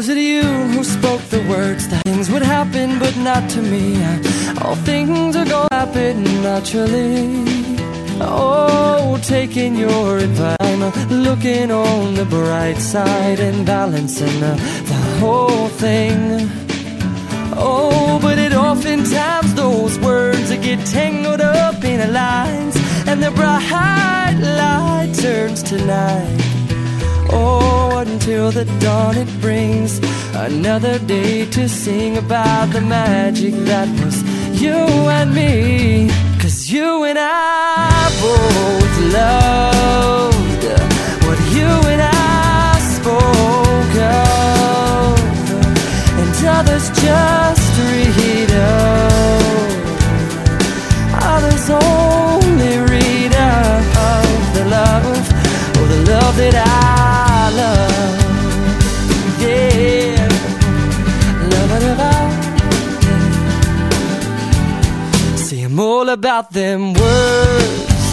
Was it you who spoke the words that things would happen, but not to me? All things are gonna happen naturally. Oh, taking your advice, I'm looking on the bright side and balancing the, the whole thing. Oh, but it oftentimes those words that get tangled up in the lines, and the bright light turns to night. Oh, until the dawn it brings another day to sing about the magic that was you and me. Cause you and I both loved what you and I spoke of, and others just read of. Others only read of the love, oh, the love that I about them words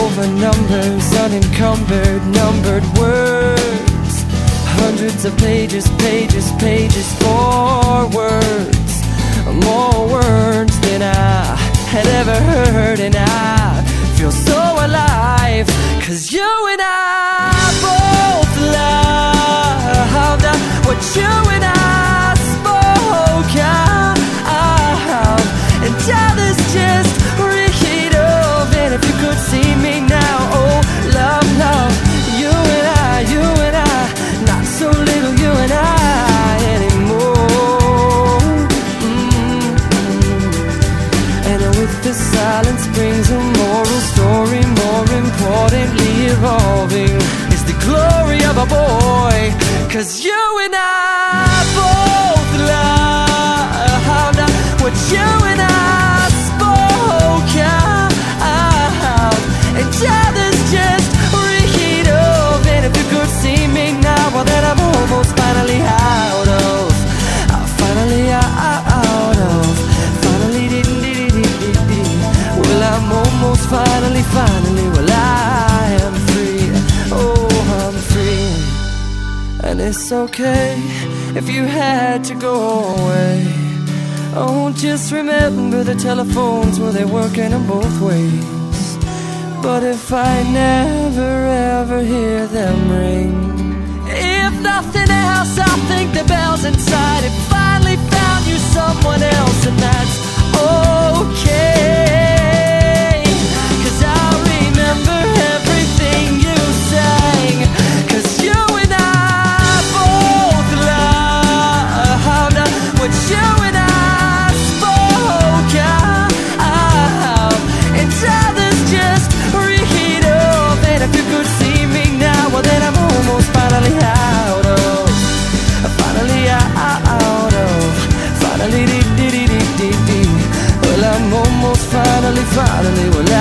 over numbers, unencumbered, numbered words. Hundreds of pages, pages, pages for words. More words than I had ever heard, and I feel so alive. Cause you silence brings a moral story, more importantly evolving is the glory of a boy. Cause you and I And it's okay if you had to go away. Oh, just remember the telephones, well, they're working in both ways. But if I never ever hear them Finally, we're